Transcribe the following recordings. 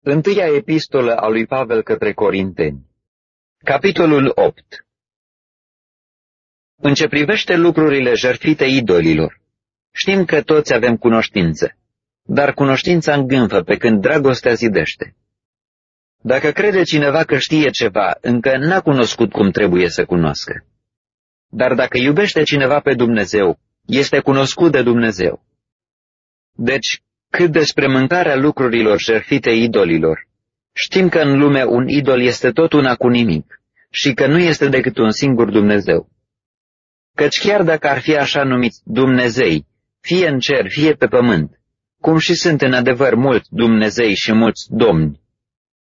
Întâia epistolă a lui Pavel către Corinteni Capitolul 8 În ce privește lucrurile jertfite idolilor, știm că toți avem cunoștință, dar cunoștința îngânfă pe când dragostea zidește. Dacă crede cineva că știe ceva, încă n-a cunoscut cum trebuie să cunoască. Dar dacă iubește cineva pe Dumnezeu, este cunoscut de Dumnezeu. Deci, cât despre mâncarea lucrurilor jertfite idolilor, știm că în lume un idol este tot una cu nimic și că nu este decât un singur Dumnezeu. Căci chiar dacă ar fi așa numiți Dumnezei, fie în cer, fie pe pământ, cum și sunt în adevăr mulți Dumnezei și mulți domni,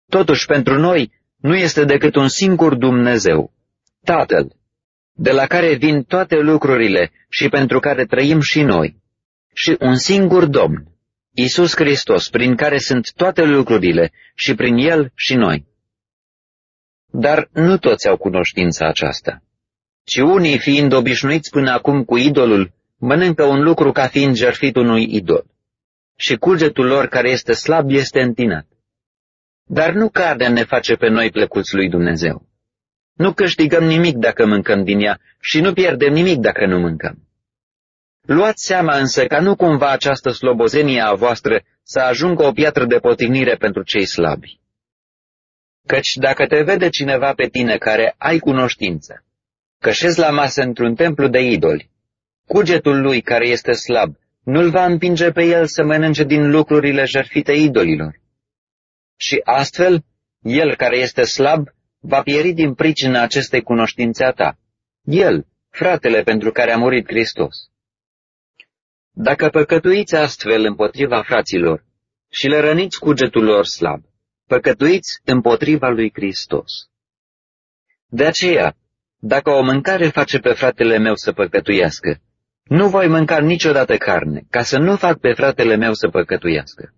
totuși pentru noi nu este decât un singur Dumnezeu, Tatăl, de la care vin toate lucrurile și pentru care trăim și noi, și un singur Domn, Isus Hristos, prin care sunt toate lucrurile și prin El și noi. Dar nu toți au cunoștința aceasta, ci unii, fiind obișnuiți până acum cu idolul, mănâncă un lucru ca fiind jertfit unui idol, și cugetul lor care este slab este întinat. Dar nu carnea ne face pe noi plăcuți lui Dumnezeu. Nu câștigăm nimic dacă mâncăm din ea și nu pierdem nimic dacă nu mâncăm. Luați seama însă ca nu cumva această slobozenie a voastră să ajungă o piatră de potignire pentru cei slabi. Căci dacă te vede cineva pe tine care ai cunoștință, că șezi la masă într-un templu de idoli, cugetul lui care este slab nu-l va împinge pe el să mănânce din lucrurile jertfite idolilor. Și astfel, el care este slab va pieri din pricina acestei cunoștințe a ta. El, fratele pentru care a murit Hristos. Dacă păcătuiți astfel împotriva fraților și le răniți cugetul lor slab, păcătuiți împotriva lui Hristos. De aceea, dacă o mâncare face pe fratele meu să păcătuiască, nu voi mânca niciodată carne, ca să nu fac pe fratele meu să păcătuiască.